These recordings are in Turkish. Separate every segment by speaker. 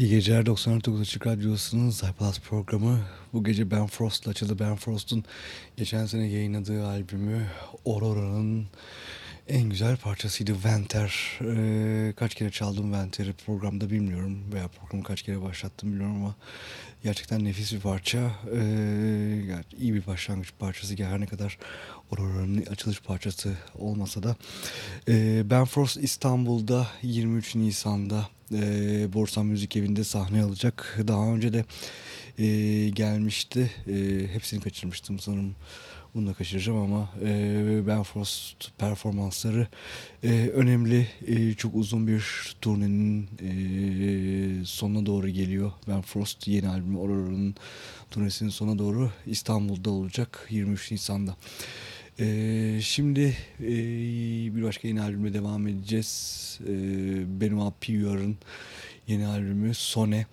Speaker 1: İyi geceler 99 Açık Radyosu'nun Zaypalas programı. Bu gece Ben Frost'la açıldı. Ben Frost'un geçen sene yayınladığı albümü Aurora'nın en güzel parçasıydı Venter. Ee, kaç kere çaldım Venter'i programda bilmiyorum veya programı kaç kere başlattım bilmiyorum ama gerçekten nefis bir parça. Ee, iyi bir başlangıç parçası. Her ne kadar Aurora'nın açılış parçası olmasa da. Ee, ben Frost İstanbul'da 23 Nisan'da e, Borsa Müzik Evi'nde sahne alacak. Daha önce de e, gelmişti. E, hepsini kaçırmıştım sanırım. Bunu da kaçıracağım ama e, Ben Frost performansları e, önemli. E, çok uzun bir turnenin e, sonuna doğru geliyor. Ben Frost yeni albümü Aurora'nın turnesinin sonuna doğru İstanbul'da olacak 23 Nisan'da. Ee, şimdi e, bir başka yeni albüme devam edeceğiz. Ee, Benoit Piyar'ın yeni albümü Sone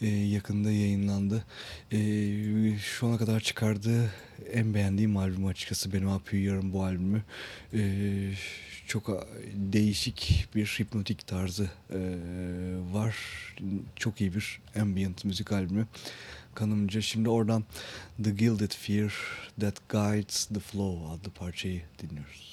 Speaker 1: e, yakında yayınlandı. E, şu ana kadar çıkardığı en beğendiğim albüm açıkçası Benoit Piyar'ın bu albümü. E, çok değişik bir hipnotik tarzı e, var. Çok iyi bir ambient müzik albümü kanımca. Şimdi oradan The Gilded Fear That Guides the Flow adlı parçayı dinliyoruz.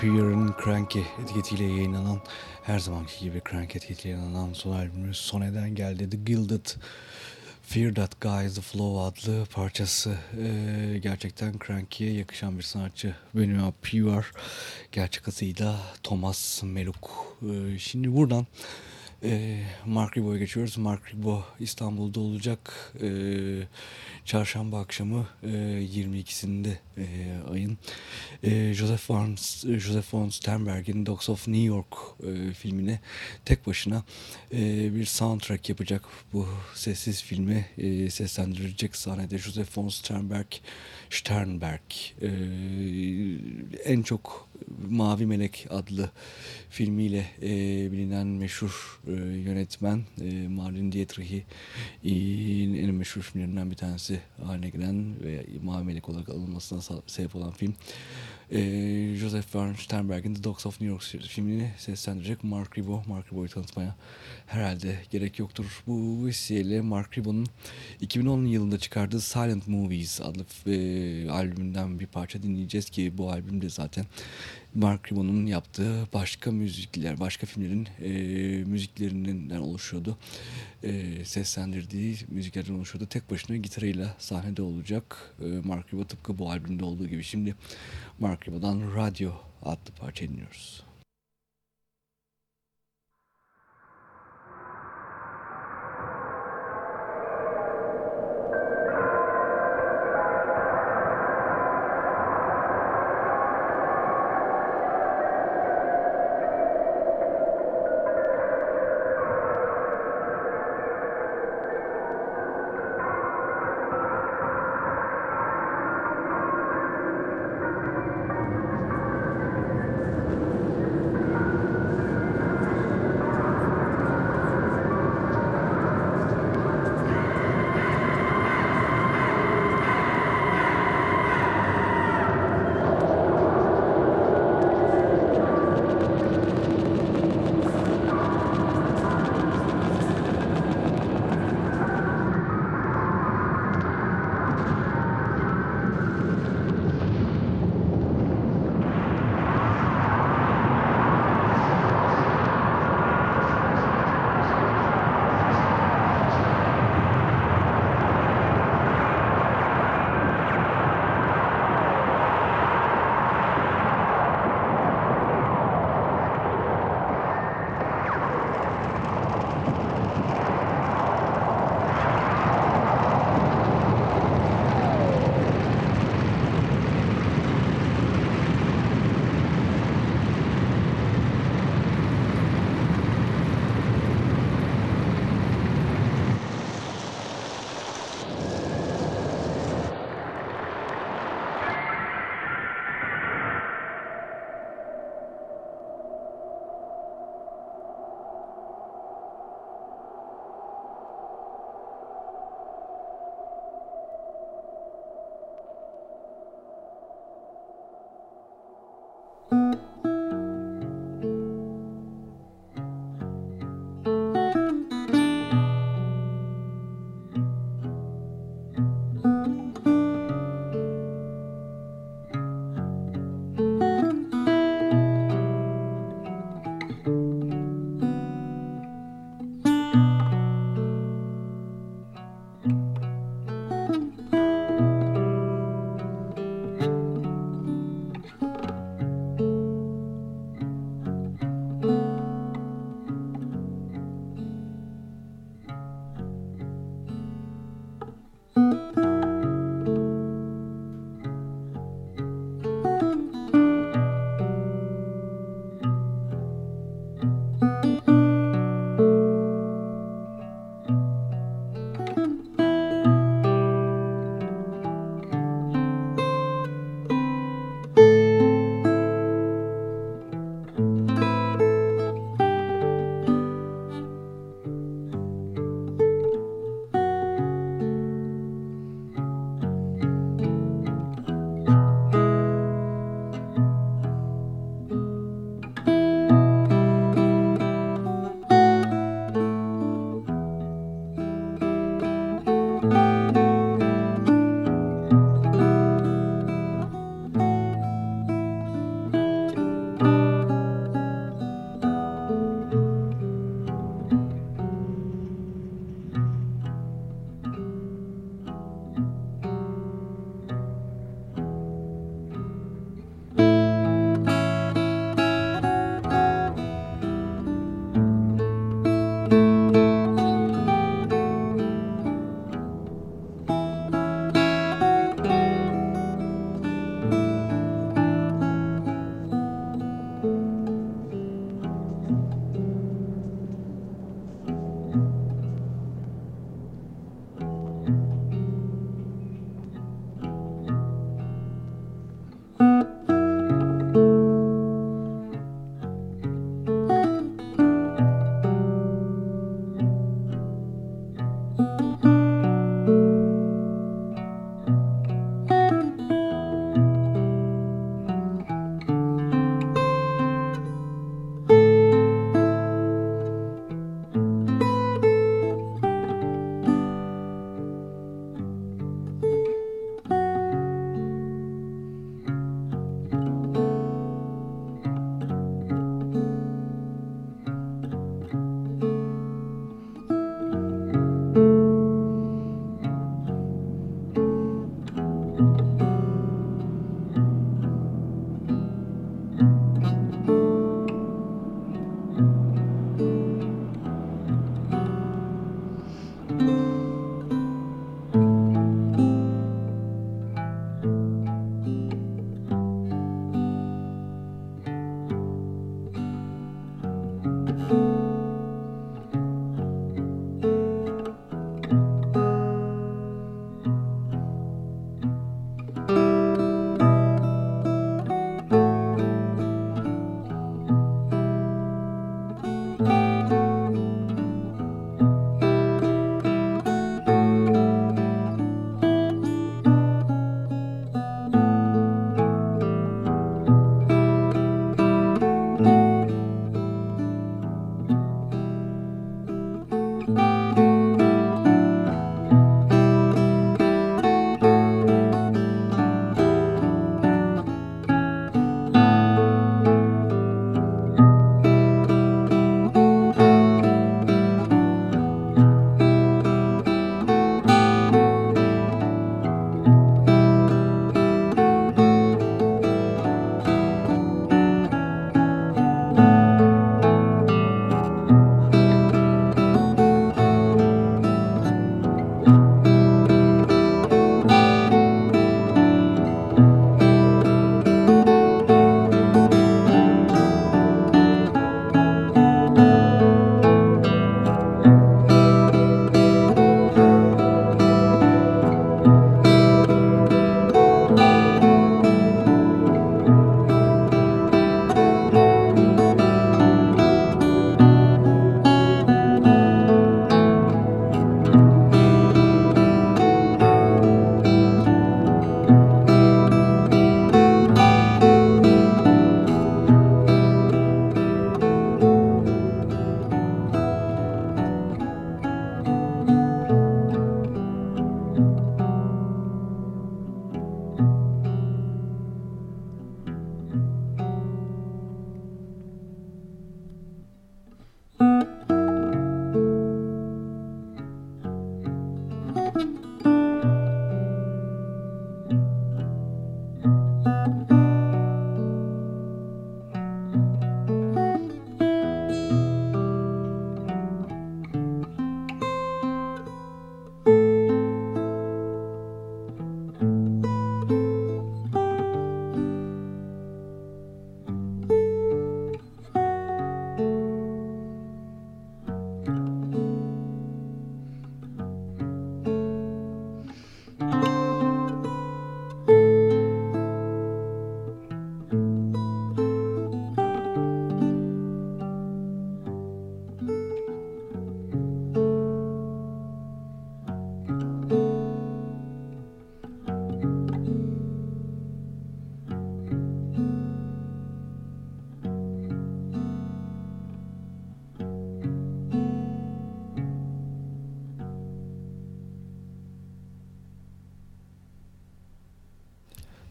Speaker 1: Piyar'ın Cranky etiketiyle yayınlanan her zamanki gibi Cranky etiketiyle yayınlanan son albümü Sone'den geldi. The Gilded Fear That Guy The Flow adlı parçası ee, gerçekten Cranky'ye yakışan bir sanatçı. Benoit Piyar gerçek adıyla Thomas Meluk. Ee, şimdi buradan e, Mark Ribot'a geçiyoruz. Mark Ribot İstanbul'da olacak. E, çarşamba akşamı e, 22'sinde e, ayın. E, Joseph Von, Joseph Von Sternberg'in Dogs of New York e, filmine tek başına e, bir soundtrack yapacak. Bu sessiz filmi e, seslendirecek sahnede Joseph Von Sternberg Sternberg e, en çok Mavi Melek adlı filmiyle e, bilinen meşhur e, yönetmen e, Marlene Dietrich'i en meşhur filmlerinden bir tanesi haline gelen ve Mavi Melek olarak alınmasına sebep olan film. E, Joseph Von Sternberg'in The Dogs of New York filmini seslendirecek Mark Ribot. Mark Ribot'u tanıtmaya herhalde gerek yoktur. Bu vesileyle Mark Ribot'un 2010 yılında çıkardığı Silent Movies adlı e, albümünden bir parça dinleyeceğiz ki bu albümde zaten Mark Ribot'un yaptığı başka müzikler, başka filmlerin e, müziklerinden oluşuyordu. E, seslendirdiği müziklerden oluşuyordu. Tek başına gitarıyla sahnede olacak. E, Mark Ribot tıpkı bu albümde olduğu gibi. Şimdi Mark Ribot'dan Radyo adlı parça dinliyoruz.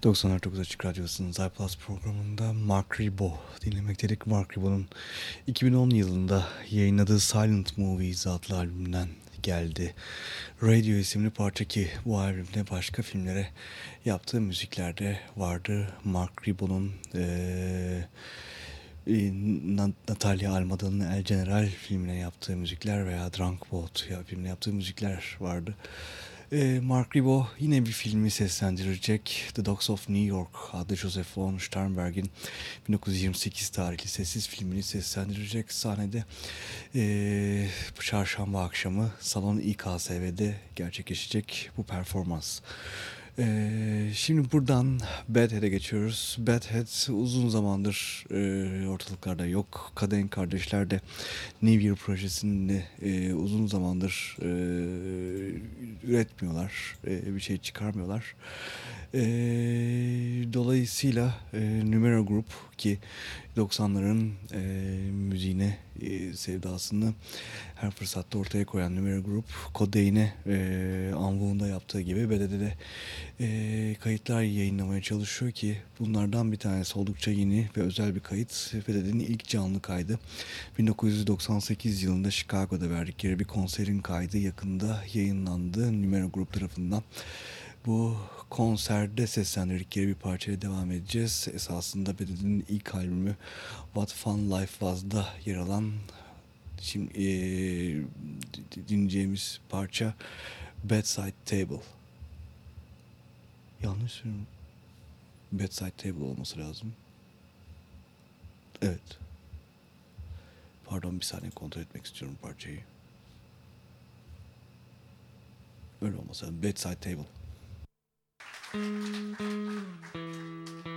Speaker 1: 99 Açık Radyosu'nun iPlus programında Mark Ribot dinlemekteydik. Mark Ribot'un 2010 yılında yayınladığı Silent Movies adlı albümünden geldi. Radio isimli parça ki bu albümde başka filmlere yaptığı müziklerde vardı. Mark Ribot'un ee, Natalia Almada'nın El General filmine yaptığı müzikler veya Drunk Boat filmine yaptığı müzikler vardı. E, Mark Ribot yine bir filmi seslendirecek. The Dogs of New York adlı Joseph von Sternberg'in 1928 tarihli sessiz filmini seslendirecek. Sahnede e, çarşamba akşamı Salon İKSV'de gerçekleşecek bu performans. Ee, şimdi buradan Badhead'e geçiyoruz. Badhead uzun zamandır e, ortalıklarda yok. Kaden Kardeşler de New Year projesinde e, uzun zamandır e, üretmiyorlar. E, bir şey çıkarmıyorlar. E, dolayısıyla e, Numero Group ki 90'ların e, müziğine e, sevdasını her fırsatta ortaya koyan Numero Group Codeine e, yaptığı gibi BD'de de e, kayıtlar yayınlamaya çalışıyor ki bunlardan bir tanesi oldukça yeni ve özel bir kayıt. BD'nin ilk canlı kaydı 1998 yılında Chicago'da verdikleri bir konserin kaydı yakında yayınlandı Numero Group tarafından. Bu konserde seslendirdikleri bir parçaya devam edeceğiz. Esasında Bedet'in ilk albümü What Fun Life Was'da yer alan şimdi e, dinleyeceğimiz parça Bedside Table. Yanlış söylüyorum. Bedside Table olması lazım. Evet. Pardon bir saniye kontrol etmek istiyorum parçayı. Öyle olmasa Bedside Table. Thank you.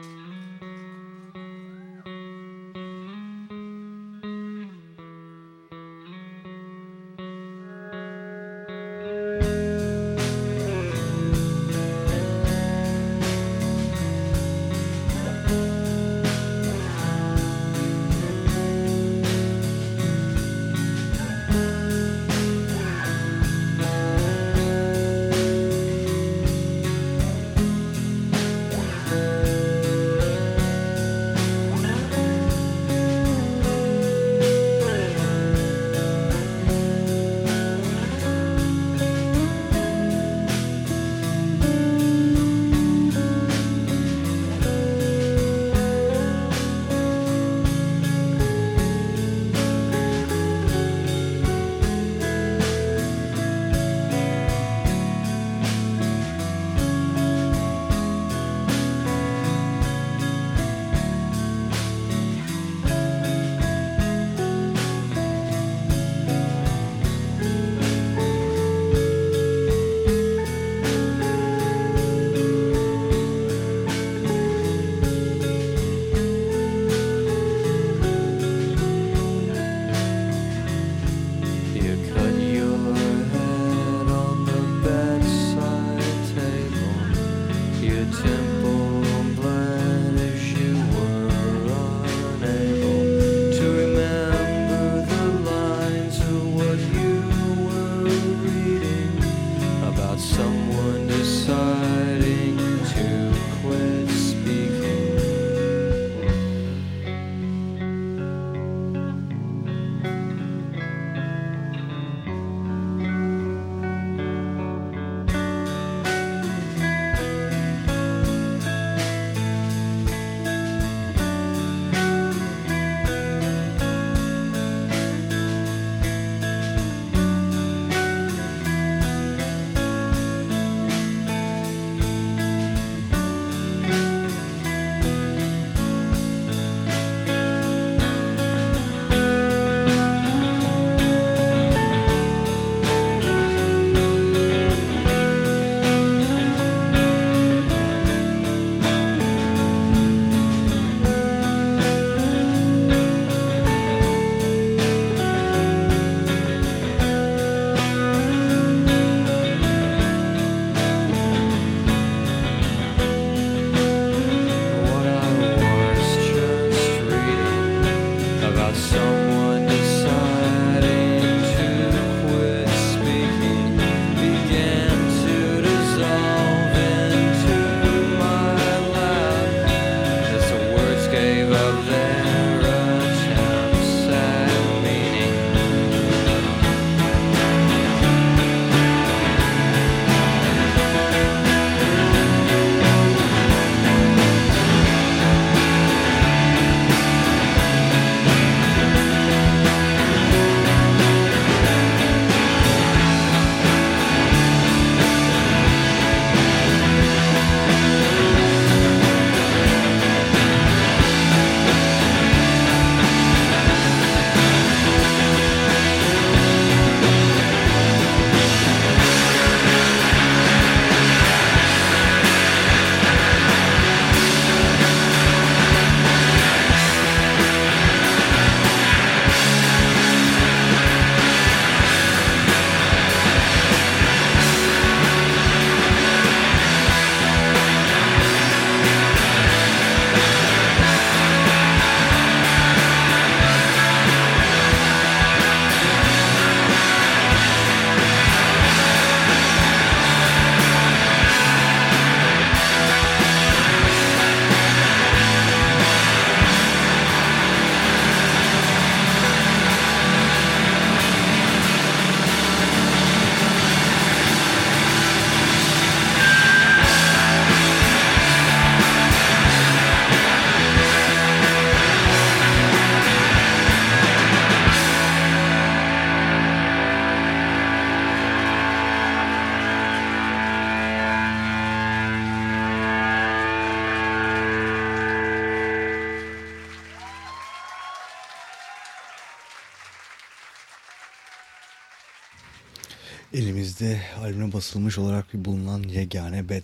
Speaker 1: Olarak bulunan yegane Hat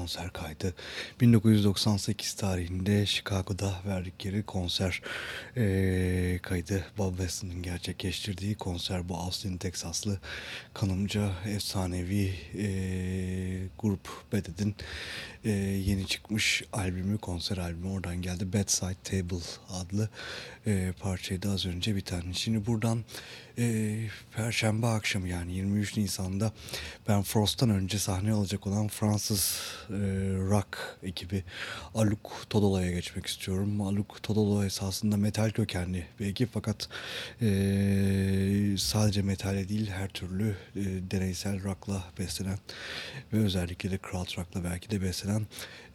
Speaker 1: konser kaydı. 1998 tarihinde Chicago'da verdikleri konser e, kaydı. Bob Weston'ın gerçekleştirdiği konser bu Austin, Texaslı kanımca efsanevi e, grup Bad Hat'in e, yeni çıkmış albümü, konser albümü oradan geldi. Bedside Table adlı e, parçaydı az önce bir tane. Şimdi buradan e, Perşembe akşamı yani 23 Nisan'da Ben Frost'tan önce sahne alacak olan Fransız e, rock ekibi Aluk Todolo'ya geçmek istiyorum. Aluk Todolo esasında metal kökenli bir ekip fakat e, sadece metale değil her türlü e, deneysel rock'la beslenen ve özellikle de crowd rock'la belki de beslenen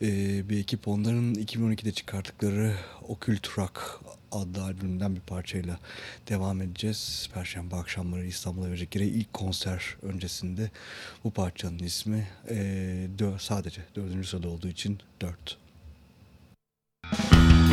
Speaker 1: e, bir ekip. Onların 2012'de çıkarttıkları Occult Rock adlı albümünden bir parçayla devam edeceğiz. Perşembe akşamları İstanbul'a verecekleri ilk konser öncesinde bu parçanın ismi e, sadece dördüncü sırada olduğu için dört. Aluk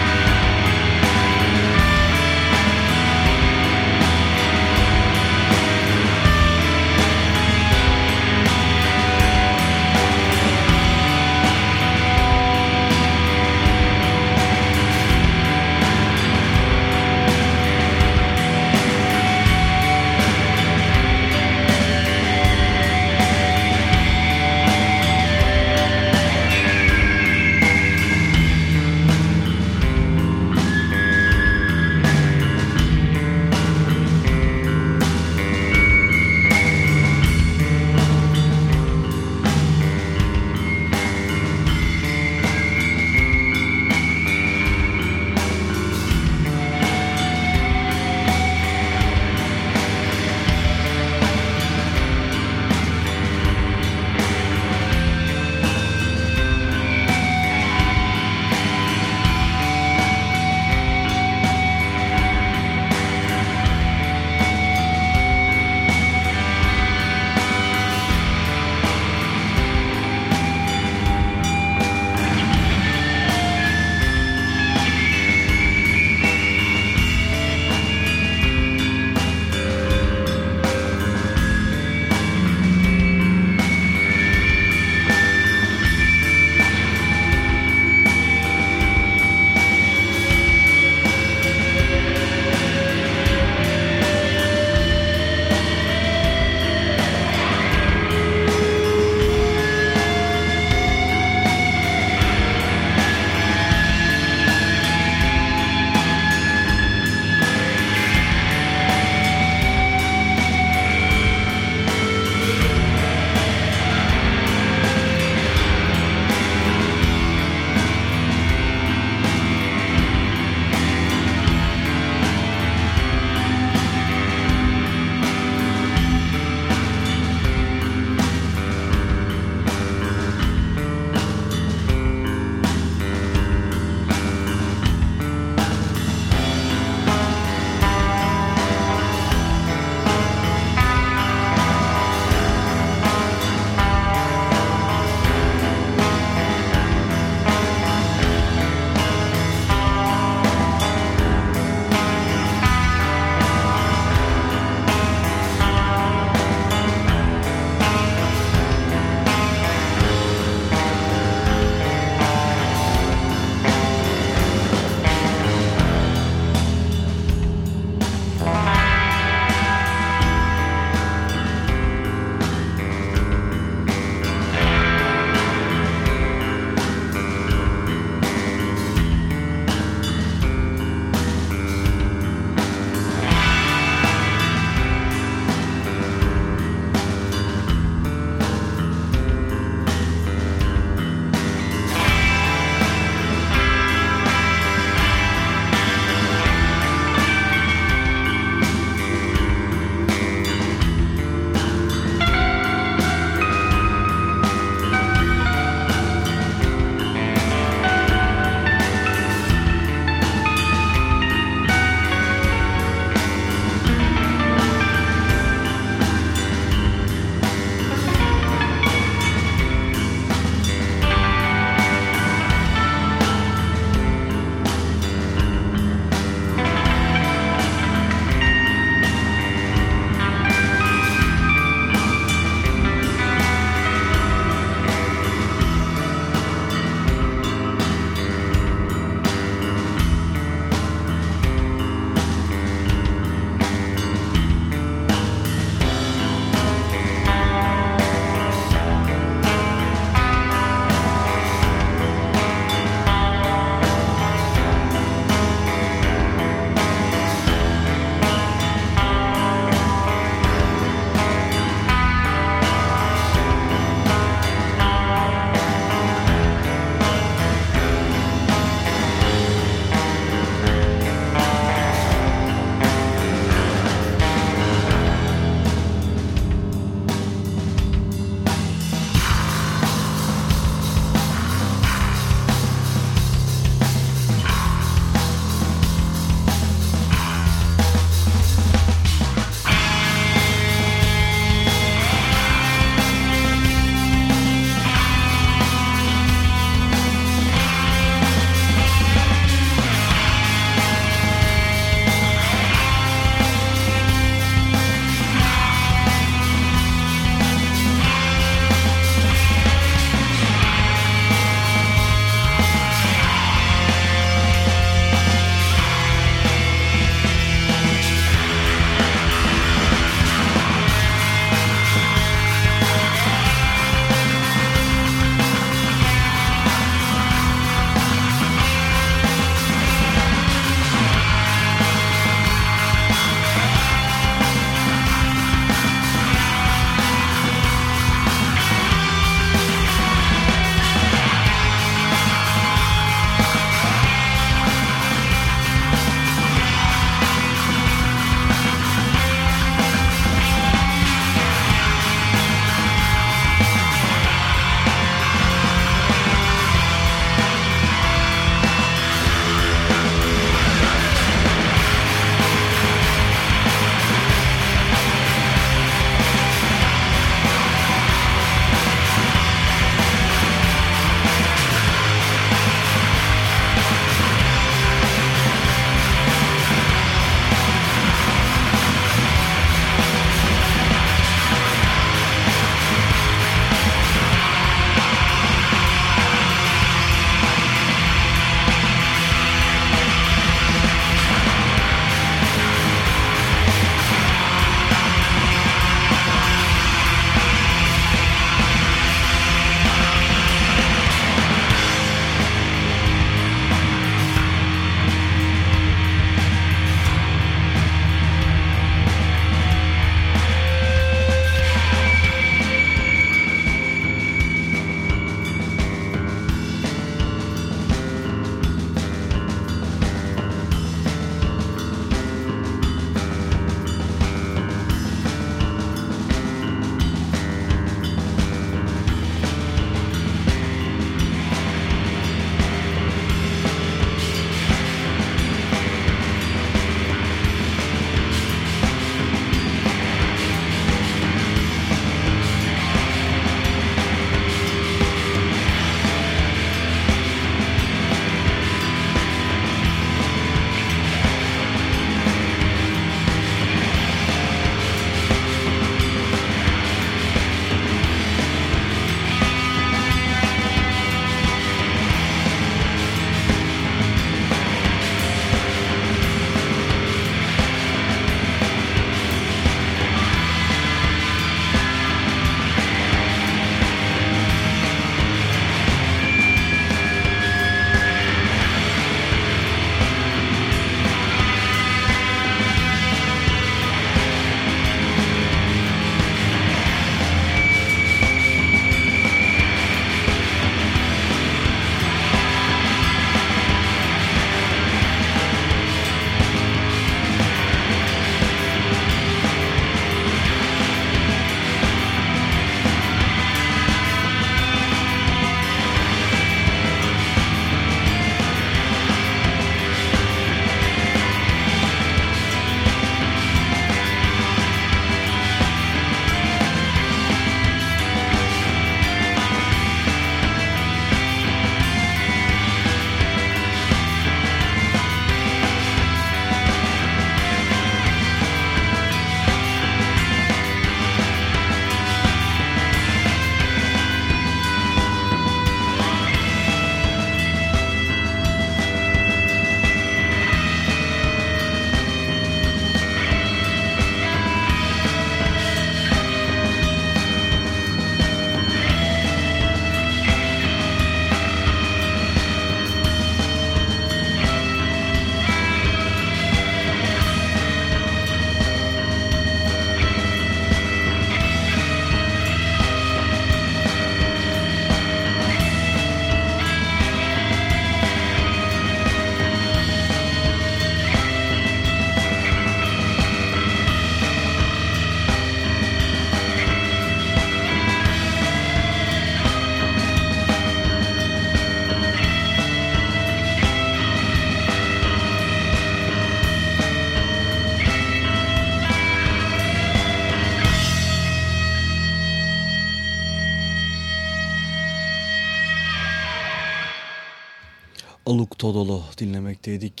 Speaker 1: Todolo dinlemekteydik.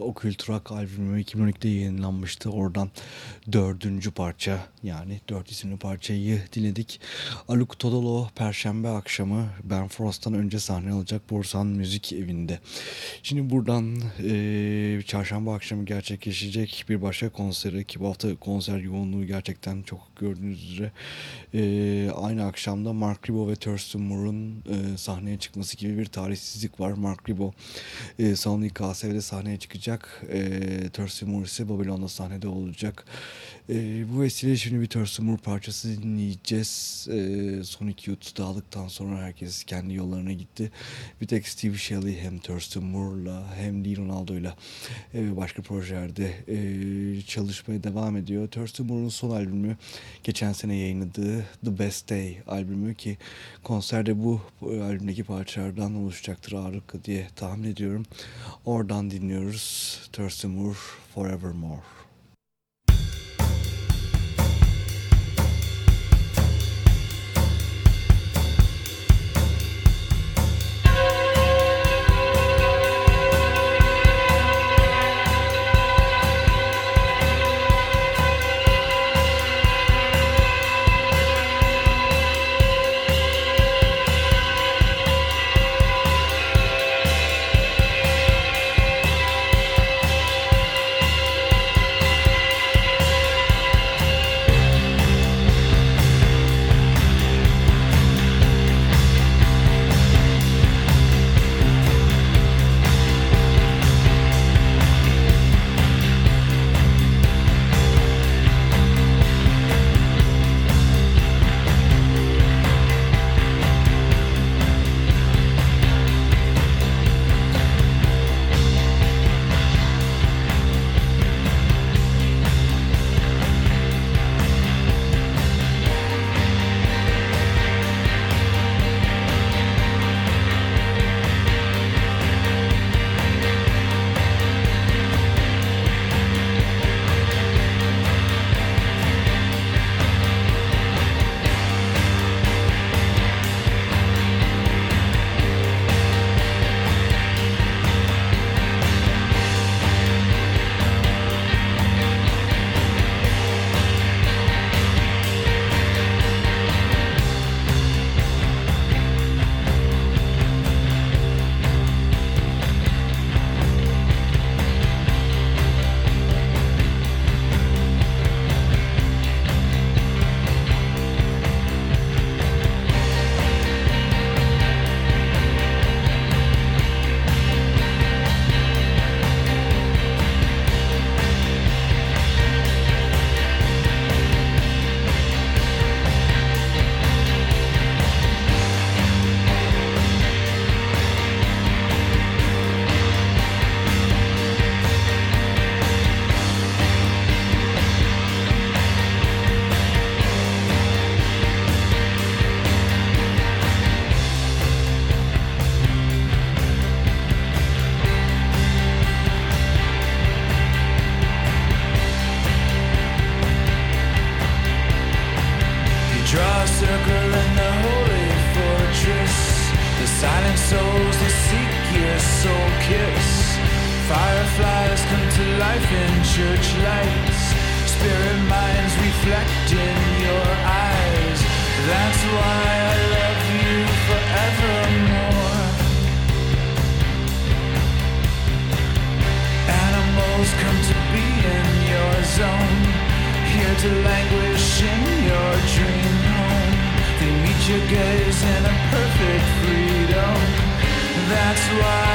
Speaker 1: Okült Rock albümü 2012'de yayınlanmıştı. Oradan dördüncü parça yani dört isimli parçayı dinledik. Aluk Todolo Perşembe akşamı Ben Frost'tan önce sahne alacak Bursan Müzik Evi'nde. Şimdi buradan e, çarşamba akşamı gerçekleşecek bir başka konseri ki bu hafta konser yoğunluğu gerçekten çok gördüğünüz üzere e, aynı akşamda Mark Ribot ve Thurston Moore'un e, sahneye çıkması gibi bir tarihsizlik var. Mark Ribot e, Sony KSV'de sahneye çıkacak. E, Thurston Moore ise Babylon'da sahnede olacak. E, bu vesileyle şimdi bir Thurston Moore parçası dinleyeceğiz. E, Sonic Youth dağıldıktan sonra herkes kendi yollarına gitti. Bir tek Steve Shelley hem Thurston Moore'la hem Lee Ronaldo'yla e, başka projelerde e, çalışmaya devam ediyor. Thurston Moore'un son albümü geçen sene yayınladığı The Best Day albümü ki konserde bu albümdeki parçalardan oluşacaktır ağırlıklı diye tahmin ediyorum. Oradan dinliyoruz Thurston Moore Forevermore.
Speaker 2: that's why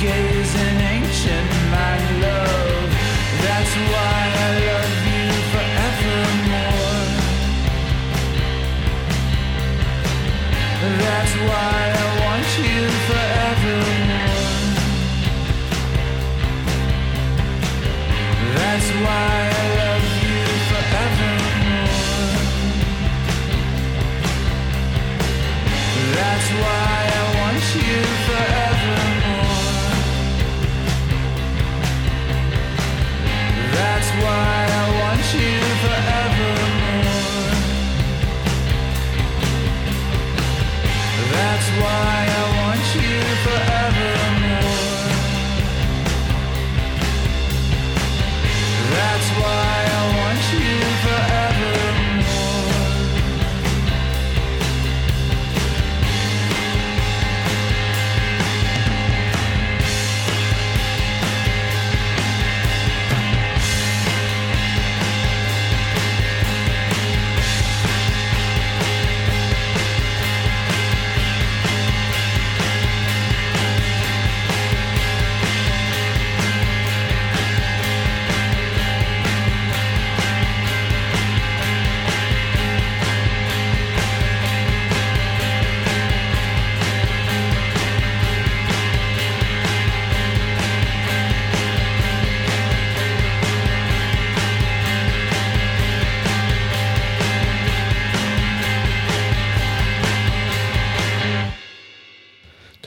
Speaker 2: gaze in ancient, my love. That's why I love you. That's why I want you. That's why.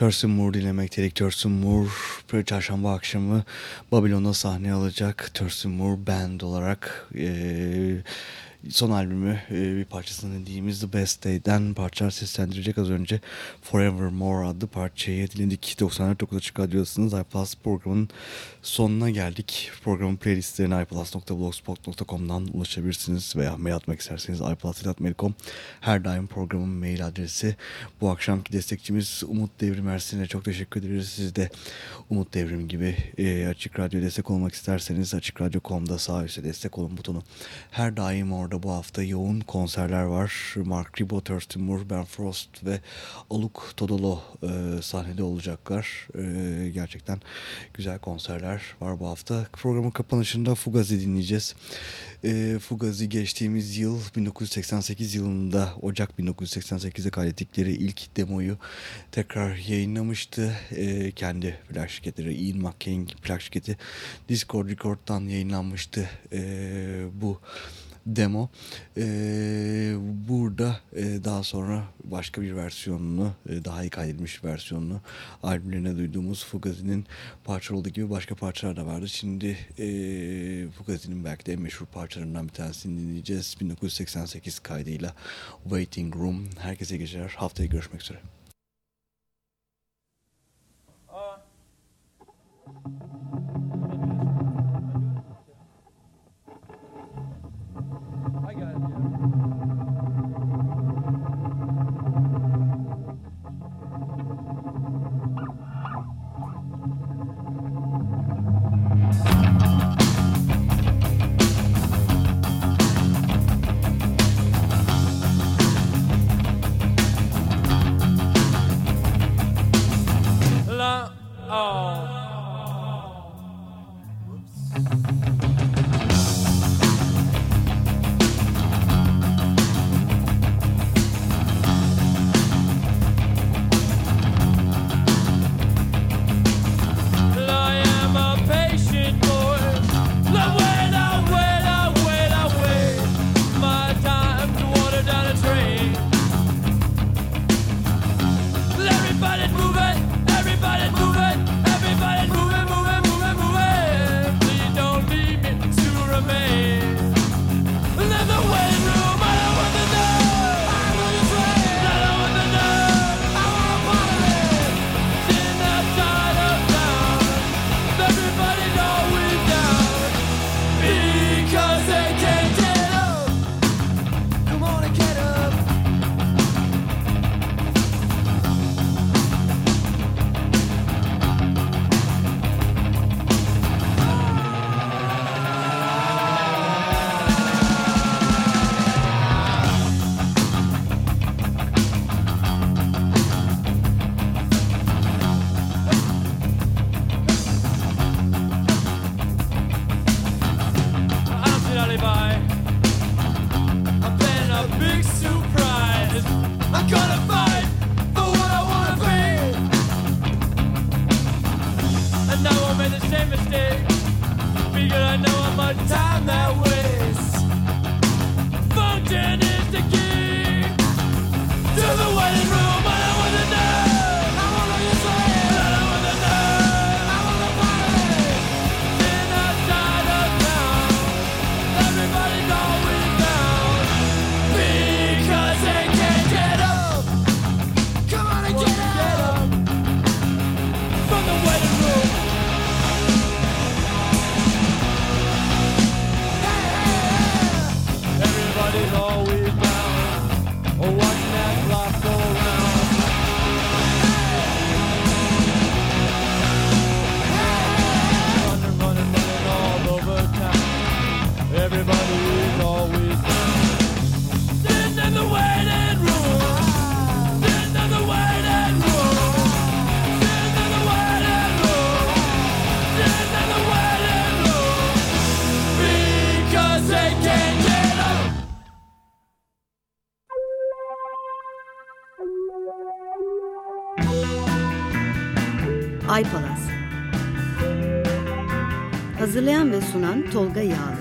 Speaker 1: Thurston Moore dinlemekteydik. Thurston Moore çarşamba akşamı Babylon'da sahne alacak. Thurston Moore Band olarak e, son albümü e, bir parçasını dinlediğimiz The Best Day'den parçalar seslendirecek az önce Forevermore adlı parçayı dinledik. 94.9 Açık Radyosu'nun iPlus programının sonuna geldik. Programın playlistlerine iPlus.blogspot.com'dan ulaşabilirsiniz veya mail atmak isterseniz iPlus.mail.com her daim programın mail adresi. Bu akşamki destekçimiz Umut Devrim Ersin'e çok teşekkür ederiz. Siz de Umut Devrim gibi e, Açık Radyo destek olmak isterseniz AçıkRadyo.com'da sağ üstte destek olun butonu her daim orada Orada bu hafta yoğun konserler var. Mark Ribot, Thurston Moore, Ben Frost ve Aluk Todolo e, sahnede olacaklar. E, gerçekten güzel konserler var bu hafta. Programın kapanışında Fugazi dinleyeceğiz. E, Fugazi geçtiğimiz yıl 1988 yılında Ocak 1988'de kaydettikleri ilk demoyu tekrar yayınlamıştı. E, kendi plak şirketleri Ian McCain plak şirketi Discord Record'dan yayınlanmıştı e, bu demo. Ee, burada e, daha sonra başka bir versiyonunu, e, daha iyi kaydedilmiş versiyonunu albümlerine duyduğumuz Fugazi'nin parça olduğu gibi başka parçalar da vardı. Şimdi e, Fugazi'nin belki de en meşhur parçalarından bir tanesini dinleyeceğiz. 1988 kaydıyla Waiting Room. Herkese geceler. Haftaya görüşmek üzere.
Speaker 3: Sunan Tolga Yağlı.